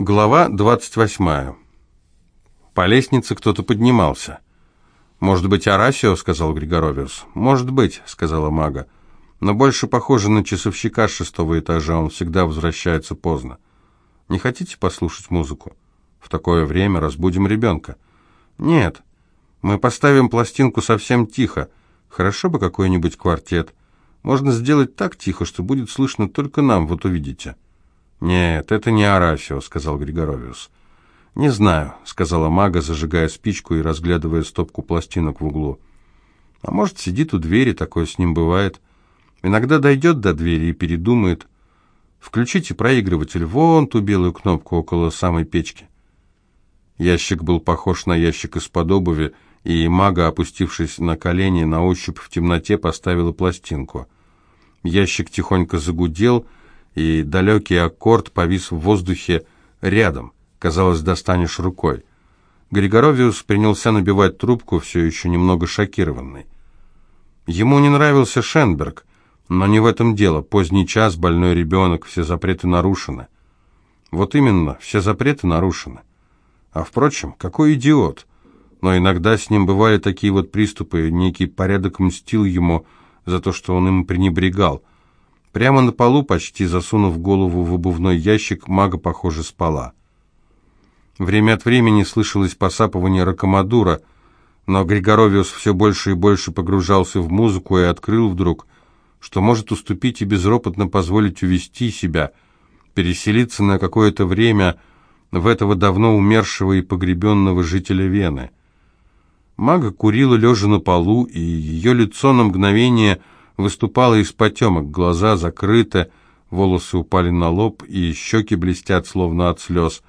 Глава 28. По лестнице кто-то поднимался. «Может быть, Арасио?» — сказал Григоровиус. «Может быть», — сказала мага. «Но больше похоже на часовщика с шестого этажа, он всегда возвращается поздно. Не хотите послушать музыку? В такое время разбудим ребенка». «Нет, мы поставим пластинку совсем тихо. Хорошо бы какой-нибудь квартет. Можно сделать так тихо, что будет слышно только нам, вот увидите». «Нет, это не Арасио», — сказал Григоровиус. «Не знаю», — сказала мага, зажигая спичку и разглядывая стопку пластинок в углу. «А может, сидит у двери, такое с ним бывает. Иногда дойдет до двери и передумает. Включите проигрыватель, вон ту белую кнопку около самой печки». Ящик был похож на ящик из-под обуви, и мага, опустившись на колени, на ощупь в темноте поставила пластинку. Ящик тихонько загудел, и далекий аккорд повис в воздухе рядом. Казалось, достанешь рукой. Григоровиус принялся набивать трубку, все еще немного шокированный. Ему не нравился Шенберг, но не в этом дело. Поздний час, больной ребенок, все запреты нарушены. Вот именно, все запреты нарушены. А впрочем, какой идиот. Но иногда с ним бывали такие вот приступы, некий порядок мстил ему за то, что он им пренебрегал. Прямо на полу, почти засунув голову в обувной ящик, мага, похоже, спала. Время от времени слышалось посапывание ракомадура, но Григоровиус все больше и больше погружался в музыку и открыл вдруг, что может уступить и безропотно позволить увести себя, переселиться на какое-то время в этого давно умершего и погребенного жителя Вены. Мага курила лежа на полу, и ее лицо на мгновение – выступала из потемок, глаза закрыты, волосы упали на лоб, и щеки блестят, словно от слез.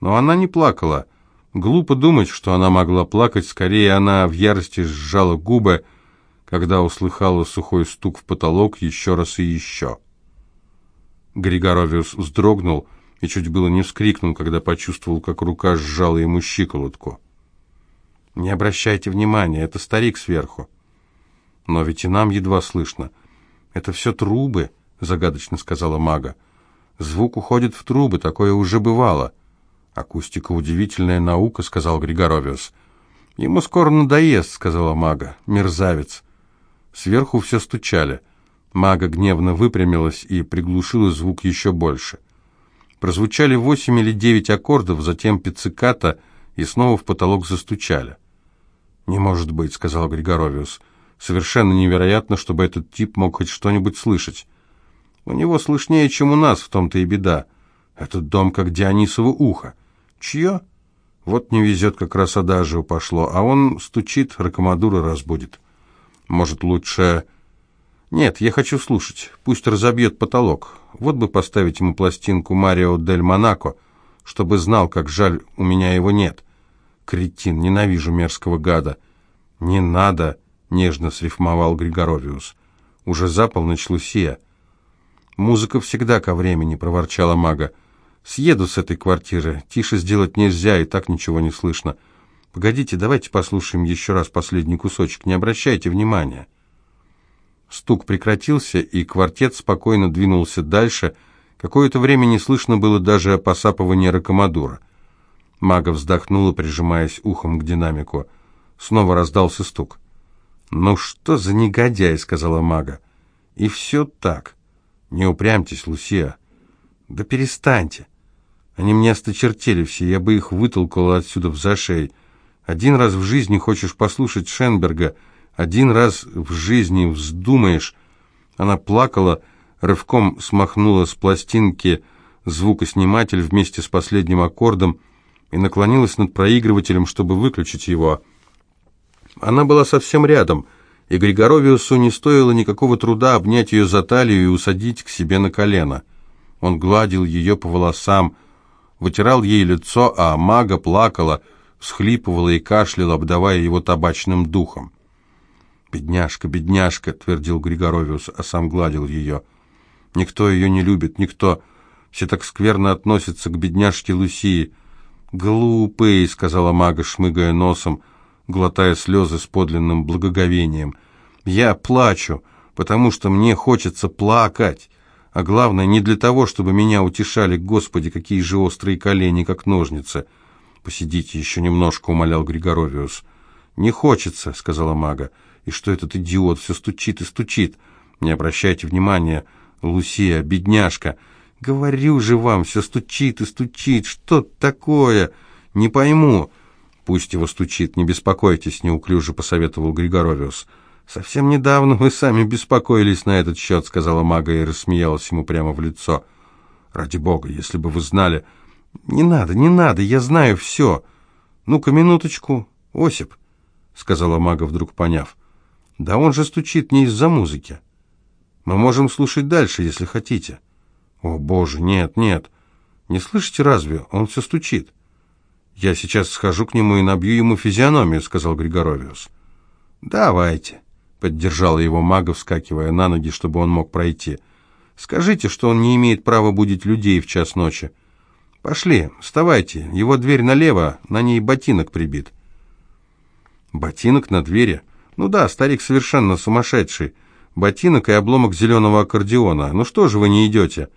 Но она не плакала. Глупо думать, что она могла плакать, скорее она в ярости сжала губы, когда услыхала сухой стук в потолок еще раз и еще. Григоровиус вздрогнул и чуть было не вскрикнул, когда почувствовал, как рука сжала ему щиколотку. «Не обращайте внимания, это старик сверху». Но ведь и нам едва слышно. Это все трубы, загадочно сказала мага. Звук уходит в трубы, такое уже бывало. Акустика удивительная наука, сказал Григоровиус. Ему скоро надоест, сказала мага. Мерзавец. Сверху все стучали. Мага гневно выпрямилась и приглушила звук еще больше. Прозвучали восемь или девять аккордов, затем пицциката, и снова в потолок застучали. «Не может быть», — сказал Григоровиус. Совершенно невероятно, чтобы этот тип мог хоть что-нибудь слышать. У него слышнее, чем у нас, в том-то и беда. Этот дом как Дионисово ухо. Чье? Вот не везет, как раз адажио пошло, а он стучит, ракомадура разбудит. Может, лучше... Нет, я хочу слушать. Пусть разобьет потолок. Вот бы поставить ему пластинку Марио дель Монако, чтобы знал, как жаль, у меня его нет. Кретин, ненавижу мерзкого гада. Не надо нежно срифмовал Григоровиус. «Уже за полночь, Лусия». «Музыка всегда ко времени», — проворчала мага. «Съеду с этой квартиры. Тише сделать нельзя, и так ничего не слышно. Погодите, давайте послушаем еще раз последний кусочек. Не обращайте внимания». Стук прекратился, и квартет спокойно двинулся дальше. Какое-то время не слышно было даже посапывания ракомадура. Мага вздохнула, прижимаясь ухом к динамику. Снова раздался стук. «Ну что за негодяй», — сказала мага. «И все так. Не упрямьтесь, Лусия». «Да перестаньте. Они мне осточертели все, я бы их вытолкала отсюда в зашей. Один раз в жизни хочешь послушать Шенберга, один раз в жизни вздумаешь». Она плакала, рывком смахнула с пластинки звукосниматель вместе с последним аккордом и наклонилась над проигрывателем, чтобы выключить его. Она была совсем рядом, и Григоровиусу не стоило никакого труда обнять ее за талию и усадить к себе на колено. Он гладил ее по волосам, вытирал ей лицо, а мага плакала, всхлипывала и кашляла, обдавая его табачным духом. «Бедняжка, бедняжка», — твердил Григоровиус, а сам гладил ее. «Никто ее не любит, никто. Все так скверно относятся к бедняжке Лусии». «Глупый», — сказала мага, шмыгая носом, — глотая слезы с подлинным благоговением. «Я плачу, потому что мне хочется плакать. А главное, не для того, чтобы меня утешали, Господи, какие же острые колени, как ножницы. «Посидите еще немножко», — умолял Григоровиус. «Не хочется», — сказала мага. «И что этот идиот все стучит и стучит? Не обращайте внимания, Лусия, бедняжка. Говорю же вам, все стучит и стучит. Что такое? Не пойму». «Пусть его стучит, не беспокойтесь», — неуклюже посоветовал Григоровиус. «Совсем недавно вы сами беспокоились на этот счет», — сказала мага и рассмеялась ему прямо в лицо. «Ради бога, если бы вы знали...» «Не надо, не надо, я знаю все. Ну-ка, минуточку, Осип», — сказала мага, вдруг поняв. «Да он же стучит не из-за музыки. Мы можем слушать дальше, если хотите». «О, боже, нет, нет. Не слышите разве? Он все стучит». «Я сейчас схожу к нему и набью ему физиономию», — сказал Григоровиус. «Давайте», — поддержала его мага, вскакивая на ноги, чтобы он мог пройти. «Скажите, что он не имеет права будить людей в час ночи. Пошли, вставайте, его дверь налево, на ней ботинок прибит». «Ботинок на двери? Ну да, старик совершенно сумасшедший. Ботинок и обломок зеленого аккордеона. Ну что же вы не идете?»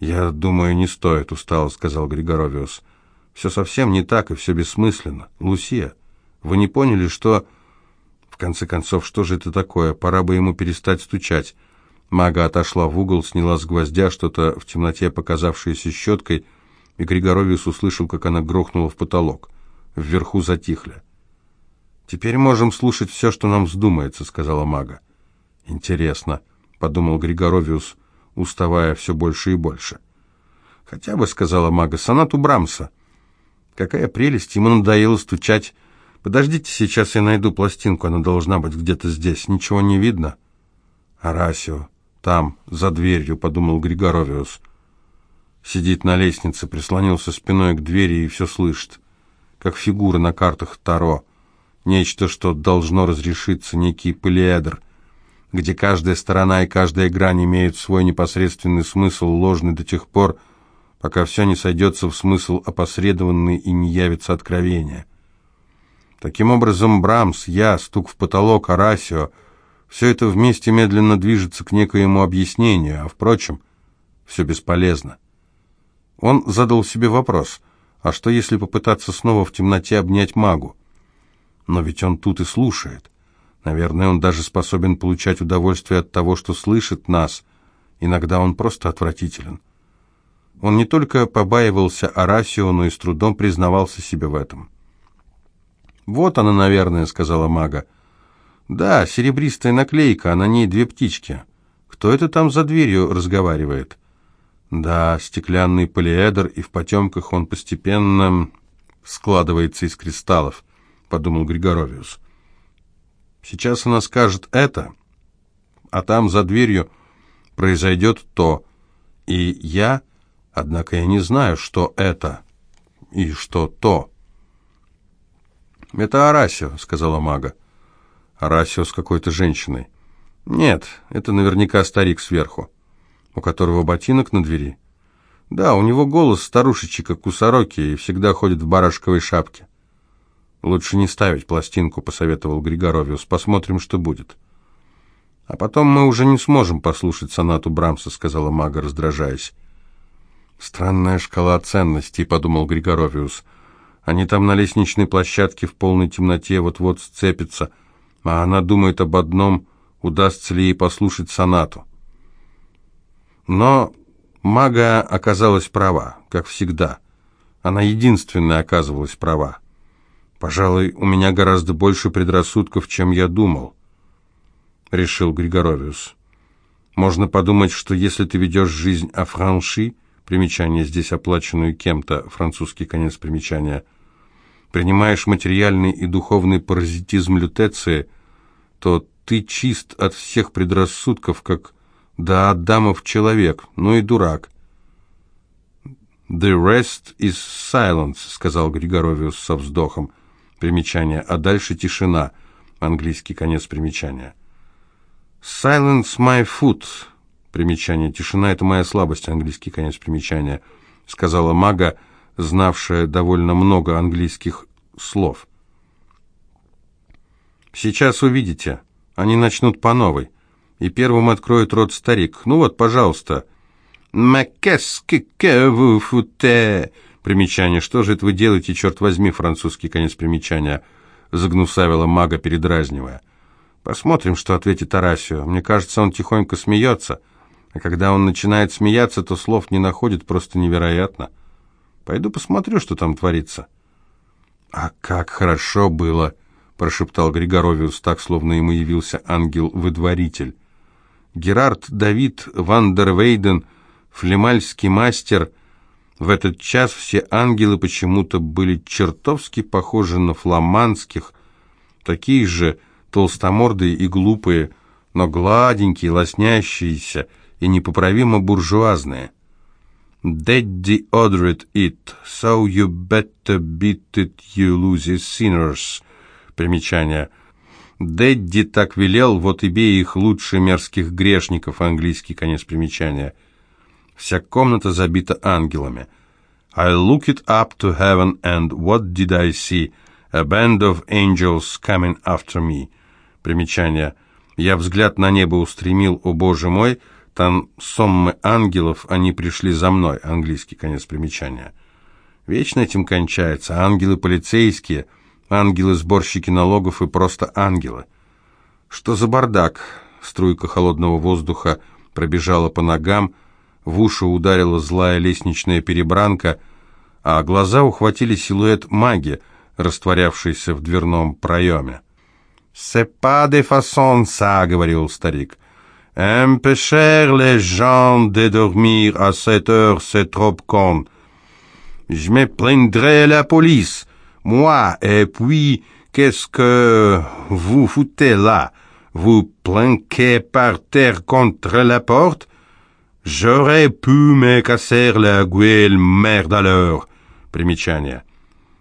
«Я думаю, не стоит», — устало сказал Григоровиус. Все совсем не так и все бессмысленно. Лусия, вы не поняли, что... В конце концов, что же это такое? Пора бы ему перестать стучать. Мага отошла в угол, сняла с гвоздя что-то в темноте показавшееся щеткой, и Григорович услышал, как она грохнула в потолок. Вверху затихли. «Теперь можем слушать все, что нам вздумается», — сказала мага. «Интересно», — подумал Григоровиус, уставая все больше и больше. «Хотя бы», — сказала мага, — «сонату Брамса». Какая прелесть, ему надоело стучать. Подождите, сейчас я найду пластинку, она должна быть где-то здесь. Ничего не видно? Арасио, там, за дверью, подумал Григоровиус. Сидит на лестнице, прислонился спиной к двери и все слышит. Как фигура на картах Таро. Нечто, что должно разрешиться, некий полиэдр, где каждая сторона и каждая грань имеют свой непосредственный смысл, ложный до тех пор, пока все не сойдется в смысл опосредованный и не явится откровение. Таким образом, Брамс, я, стук в потолок, Арасио, все это вместе медленно движется к некоему объяснению, а, впрочем, все бесполезно. Он задал себе вопрос, а что если попытаться снова в темноте обнять магу? Но ведь он тут и слушает. Наверное, он даже способен получать удовольствие от того, что слышит нас. Иногда он просто отвратителен. Он не только побаивался Арасио, но и с трудом признавался себе в этом. «Вот она, наверное», — сказала мага. «Да, серебристая наклейка, а на ней две птички. Кто это там за дверью разговаривает?» «Да, стеклянный полиэдр, и в потемках он постепенно складывается из кристаллов», — подумал Григоровиус. «Сейчас она скажет это, а там за дверью произойдет то, и я...» Однако я не знаю, что это и что то. «Это Арасио», — сказала мага. «Арасио с какой-то женщиной». «Нет, это наверняка старик сверху, у которого ботинок на двери». «Да, у него голос старушечий, как у сороки, и всегда ходит в барашковой шапке». «Лучше не ставить пластинку», — посоветовал Григоровиус. «Посмотрим, что будет». «А потом мы уже не сможем послушать сонату Брамса», — сказала мага, раздражаясь. «Странная шкала ценностей», — подумал Григоровиус. «Они там на лестничной площадке в полной темноте вот-вот сцепятся, а она думает об одном, удастся ли ей послушать сонату». Но мага оказалась права, как всегда. Она единственная оказывалась права. «Пожалуй, у меня гораздо больше предрассудков, чем я думал», — решил Григоровиус. «Можно подумать, что если ты ведешь жизнь афранши, примечание здесь оплаченную кем-то, французский конец примечания, принимаешь материальный и духовный паразитизм лютеции, то ты чист от всех предрассудков, как да Адамов человек, ну и дурак. «The rest is silence», — сказал Григоровиус со вздохом. Примечание. А дальше тишина. Английский конец примечания. «Silence my foot», Примечание. Тишина — это моя слабость. Английский конец примечания. Сказала мага, знавшая довольно много английских слов. Сейчас увидите. Они начнут по новой. И первым откроет рот старик. «Ну вот, пожалуйста». «Mais qu'est-ce que vous foutez?» Примечание. «Что же это вы делаете, черт возьми?» Французский конец примечания. Загнусавила мага, передразнивая. Посмотрим, что ответит Арасио. Мне кажется, он тихонько смеется. А когда он начинает смеяться, то слов не находит, просто невероятно. Пойду посмотрю, что там творится. «А как хорошо было!» — прошептал Григоровиус, так, словно ему явился ангел-выдворитель. Герард Давид Вандервейден, флемальский мастер. В этот час все ангелы почему-то были чертовски похожи на фламандских, такие же толстомордые и глупые, но гладенькие, лоснящиеся и непоправимо буржуазные. «Daddy ordered it, so you better beat it, you losing sinners». Примечание. «Дэдди так велел, вот и бей их лучше мерзких грешников», английский конец примечания. Вся комната забита ангелами. «I look it up to heaven, and what did I see? A band of angels coming after me». Примечание. «Я взгляд на небо устремил, о Боже мой, там соммы ангелов, они пришли за мной». Английский конец примечания. Вечно этим кончается. Ангелы полицейские, ангелы-сборщики налогов и просто ангелы. Что за бардак? Струйка холодного воздуха пробежала по ногам, в уши ударила злая лестничная перебранка, а глаза ухватили силуэт маги, растворявшийся в дверном проеме. «C'est pas de façon ça», — говорил старик. «Empêcher les gens de dormir à cette heure, c'est trop con. Je me plaindrai la police, moi, et puis, qu'est-ce que vous foutez là Vous planquez par terre contre la porte J'aurais pu me casser la gueule, merde alors». Примечание.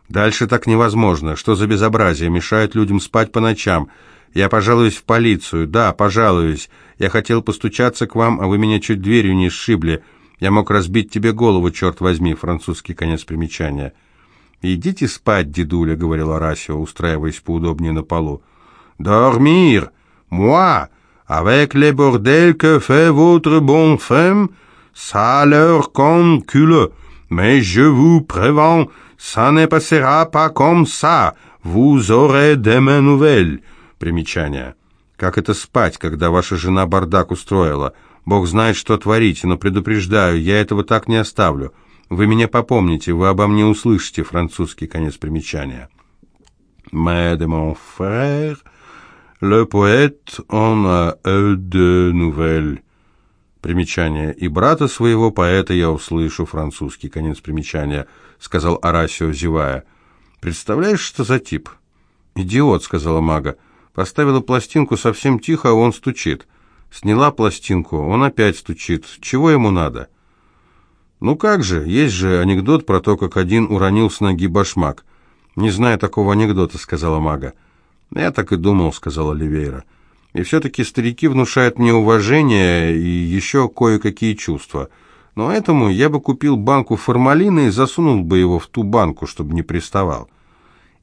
Дальше так невозможно. Что за безобразие? Мешает людям спать по ночам. Я пожалуюсь в полицию. Да, пожалуюсь. Я хотел постучаться к вам, а вы меня чуть дверью не сшибли. Я мог разбить тебе голову, черт возьми. Французский конец примечания. «Идите спать, дедуля», — говорил Арасио, устраиваясь поудобнее на полу. «Dormir! Moi! Avec les bordels que fait votre bonne femme, ça leur concule. Mais je vous préviens, «Ça ne passera pas comme ça! Vous aurez demain nouvelles!» Примечание. «Как это спать, когда ваша жена бардак устроила? Бог знает, что творите, но предупреждаю, я этого так не оставлю. Вы меня попомните, вы обо мне услышите». Французский конец примечания. «Mais de mon frère, le poète, on a eu de nouvelles». Примечание. «И брата своего поэта я услышу». Французский конец примечания – сказал Арасио, зевая. «Представляешь, что за тип?» «Идиот», — сказала мага. «Поставила пластинку совсем тихо, а он стучит. Сняла пластинку, он опять стучит. Чего ему надо?» «Ну как же, есть же анекдот про то, как один уронил с ноги башмак». «Не знаю такого анекдота», — сказала мага. «Я так и думал», — сказала Ливейра. «И все-таки старики внушают мне уважение и еще кое-какие чувства». Но этому я бы купил банку формалина и засунул бы его в ту банку, чтобы не приставал.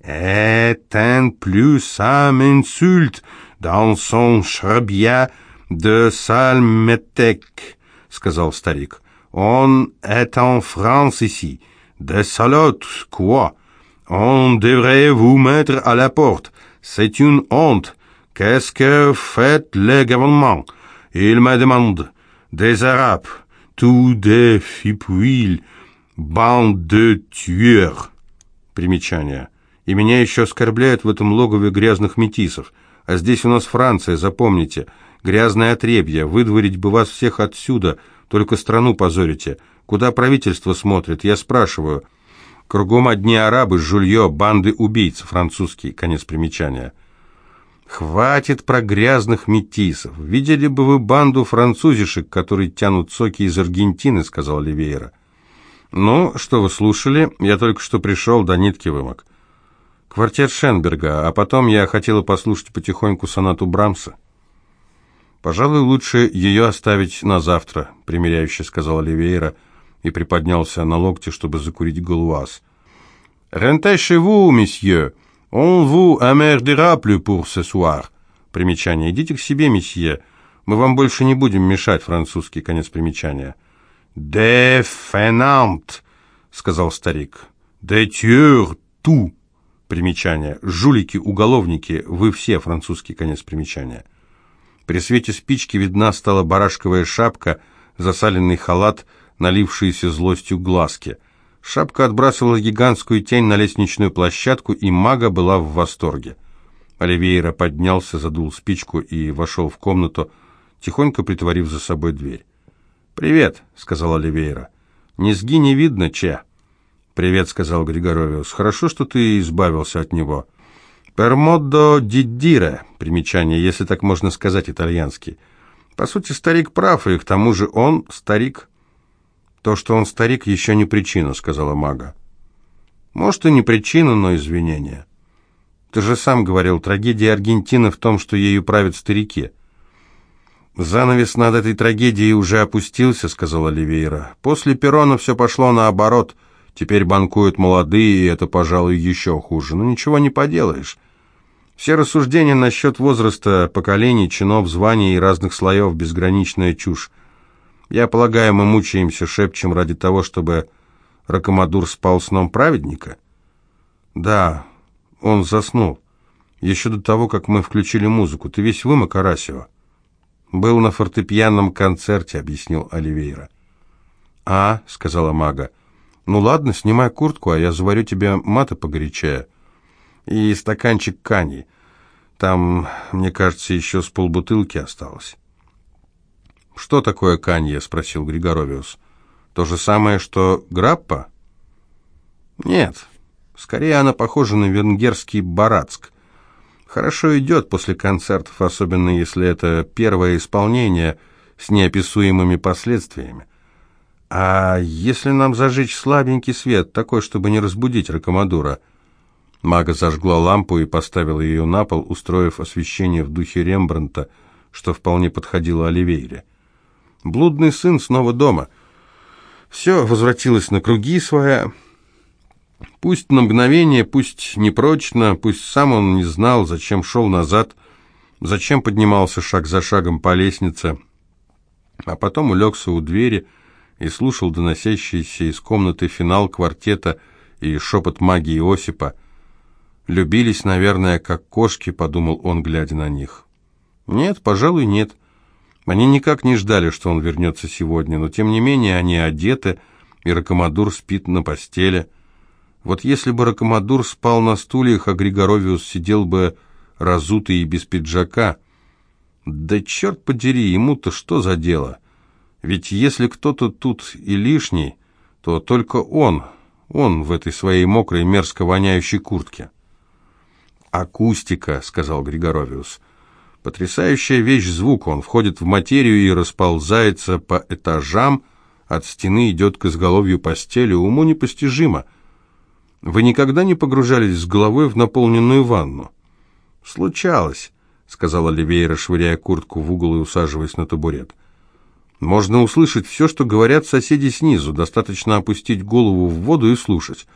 «Et un plus un insulte dans son charbia de Salmetec», — сказал старик. «Он est en France ici. Des salotes, quoi? On devrait vous mettre à la porte. C'est une honte. Qu'est-ce que fait le gouvernement? Il me demande. Des Arabes. tous des fipouilles, bande de tueurs. Примечание. И меня еще оскорбляют в этом логове грязных метисов. А здесь у нас Франция, запомните. Грязное отребье. Выдворить бы вас всех отсюда, только страну позорите. Куда правительство смотрит, я спрашиваю. Кругом одни арабы, жулье, банды убийц. Французский. Конец примечания. «Хватит про грязных метисов. Видели бы вы банду французишек, которые тянут соки из Аргентины», — сказал Ливейра. «Ну, что вы слушали? Я только что пришел, до нитки вымок. Квартет Шенберга, а потом я хотела послушать потихоньку сонату Брамса». «Пожалуй, лучше ее оставить на завтра», — примиряюще сказал Оливейра и приподнялся на локте, чтобы закурить галуаз. «Рентez chez vous, месье!» «On vous emmerdera plus pour ce soir». Примечание. «Идите к себе, месье. Мы вам больше не будем мешать, французский конец примечания. «Де фенант», — сказал старик. «Де тюр ту». Примечание. Жулики, уголовники, вы все, французский конец примечания. При свете спички видна стала барашковая шапка, засаленный халат, налившиеся злостью глазки. Шапка отбрасывала гигантскую тень на лестничную площадку, и мага была в восторге. Оливейра поднялся, задул спичку и вошел в комнату, тихонько притворив за собой дверь. «Привет», — сказал Оливейра. «Низги не видно, Че». «Привет», — сказал Григоровиус. «Хорошо, что ты избавился от него». «Пермодо диддире», примечание, если так можно сказать итальянский. По сути, старик прав, и к тому же он старик. То, что он старик, еще не причина, сказала мага. Может, и не причина, но извинение. Ты же сам говорил, трагедия Аргентины в том, что ею правят старики. Занавес над этой трагедией уже опустился, сказала Оливейра. После Перона все пошло наоборот — Теперь банкуют молодые, и это, пожалуй, еще хуже. Но ничего не поделаешь. Все рассуждения насчет возраста, поколений, чинов, званий и разных слоев – безграничная чушь. Я полагаю, мы мучаемся, шепчем ради того, чтобы Ракомадур спал сном праведника? Да, он заснул. Еще до того, как мы включили музыку. Ты весь вымок, Арасио. Был на фортепианном концерте, объяснил Оливейра. А, сказала мага, «Ну ладно, снимай куртку, а я заварю тебе мата погорячее. И стаканчик кани. Там, мне кажется, еще с полбутылки осталось». «Что такое канье?» — спросил Григоровиус. «То же самое, что граппа?» «Нет, скорее она похожа на венгерский барацк. Хорошо идет после концертов, особенно если это первое исполнение с неописуемыми последствиями. «А если нам зажечь слабенький свет, такой, чтобы не разбудить Ракомадура?» Мага зажгла лампу и поставила ее на пол, устроив освещение в духе Рембрандта, что вполне подходило Оливейре. «Блудный сын снова дома. Все возвратилось на круги своя. Пусть на мгновение, пусть непрочно, пусть сам он не знал, зачем шел назад, зачем поднимался шаг за шагом по лестнице, а потом улегся у двери, — и слушал доносящийся из комнаты финал квартета и шепот магии Осипа. «Любились, наверное, как кошки», — подумал он, глядя на них. «Нет, пожалуй, нет. Они никак не ждали, что он вернется сегодня, но тем не менее они одеты, и Ракомадур спит на постели. Вот если бы Ракомадур спал на стульях, а Григоровиус сидел бы разутый и без пиджака. Да черт подери, ему-то что за дело?» Ведь если кто-то тут и лишний, то только он, он в этой своей мокрой, мерзко воняющей куртке. «Акустика», — сказал Григоровиус. «Потрясающая вещь звук. Он входит в материю и расползается по этажам, от стены идет к изголовью постели. Уму непостижимо. Вы никогда не погружались с головой в наполненную ванну?» «Случалось», — сказала Оливейра, швыряя куртку в угол и усаживаясь на табурет. Можно услышать все, что говорят соседи снизу, достаточно опустить голову в воду и слушать.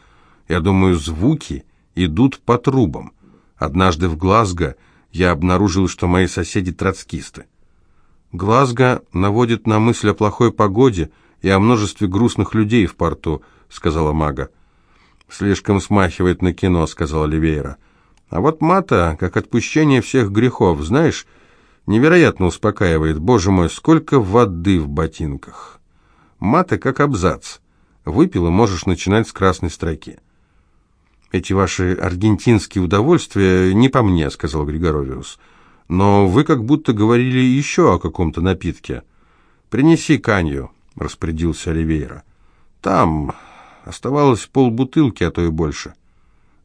Я думаю, звуки идут по трубам. Однажды в Глазго я обнаружил, что мои соседи троцкисты. Глазго наводит на мысль о плохой погоде и о множестве грустных людей в порту, сказала Мага. Слишком смахивает на кино, сказала Оливейра. А вот мата, как отпущение всех грехов, знаешь, Невероятно успокаивает. Боже мой, сколько воды в ботинках. Маты как абзац. Выпил и можешь начинать с красной строки. «Эти ваши аргентинские удовольствия не по мне», — сказал Григоровиус. «Но вы как будто говорили еще о каком-то напитке». «Принеси канью», — распорядился Оливейра. «Там оставалось полбутылки, а то и больше».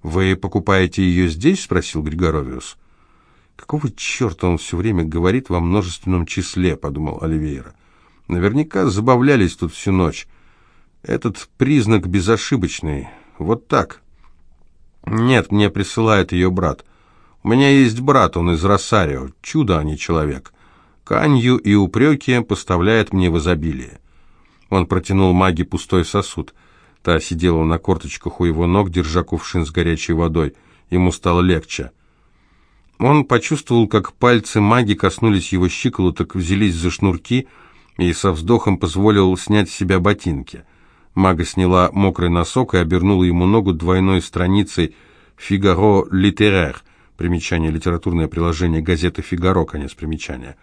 «Вы покупаете ее здесь?» — спросил Григоровиус. «Какого черта он все время говорит во множественном числе?» — подумал Оливейра. «Наверняка забавлялись тут всю ночь. Этот признак безошибочный. Вот так». «Нет, мне присылает ее брат. У меня есть брат, он из Росарио. Чудо, а не человек. Канью и упреки поставляет мне в изобилие». Он протянул маге пустой сосуд. Та сидела на корточках у его ног, держа кувшин с горячей водой. Ему стало легче. Он почувствовал, как пальцы маги коснулись его щиколоток, взялись за шнурки и со вздохом позволил снять с себя ботинки. Мага сняла мокрый носок и обернула ему ногу двойной страницей «Фигаро литерер», примечание литературное приложение газеты «Фигаро», конец примечания.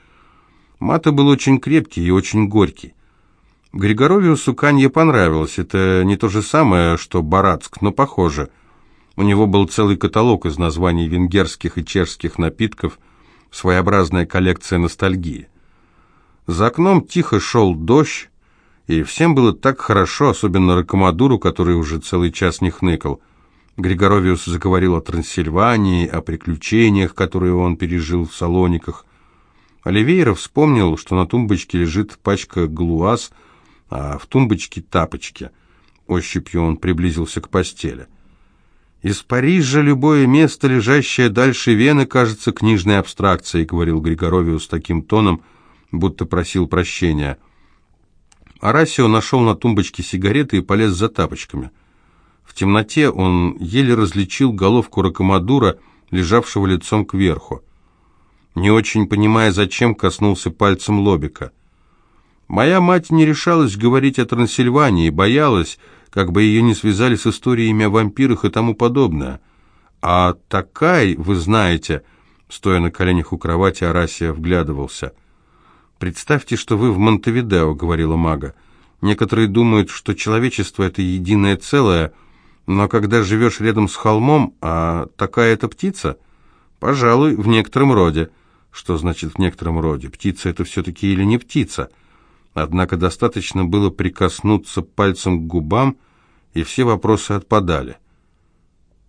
Мата был очень крепкий и очень горький. Григоровиусу Канье понравилось. Это не то же самое, что Барацк, но похоже – у него был целый каталог из названий венгерских и чешских напитков, своеобразная коллекция ностальгии. За окном тихо шел дождь, и всем было так хорошо, особенно Ракомадуру, который уже целый час не хныкал. Григоровиус заговорил о Трансильвании, о приключениях, которые он пережил в Салониках. Оливейра вспомнил, что на тумбочке лежит пачка глуаз, а в тумбочке тапочки. Ощупью он приблизился к постели. «Из Парижа любое место, лежащее дальше Вены, кажется книжной абстракцией», говорил Григоровиус таким тоном, будто просил прощения. Арасио нашел на тумбочке сигареты и полез за тапочками. В темноте он еле различил головку ракомадура, лежавшего лицом кверху. Не очень понимая, зачем, коснулся пальцем лобика. «Моя мать не решалась говорить о Трансильвании, боялась, как бы ее не связали с историями о вампирах и тому подобное. А такая, вы знаете, стоя на коленях у кровати, Арасия вглядывался. «Представьте, что вы в Монтевидео», — говорила мага. «Некоторые думают, что человечество — это единое целое, но когда живешь рядом с холмом, а такая это птица, пожалуй, в некотором роде». Что значит в некотором роде? Птица это все-таки или не птица? Однако достаточно было прикоснуться пальцем к губам, и все вопросы отпадали.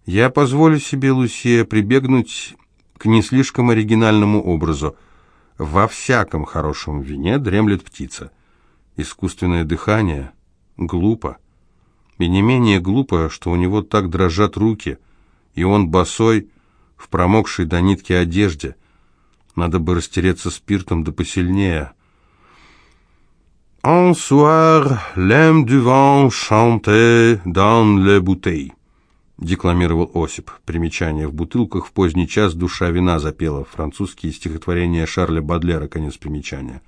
Я позволю себе, Лусия, прибегнуть к не слишком оригинальному образу. Во всяком хорошем вине дремлет птица. Искусственное дыхание глупо. И не менее глупо, что у него так дрожат руки, и он босой, в промокшей до нитки одежде. Надо бы растереться спиртом да посильнее, Un soir, l'âme du vent chantait dans les bouteilles. Декламировал Осип. Примечание. В бутылках в поздний час душа вина запела. Французские стихотворения Шарля Бадлера. Конец примечания.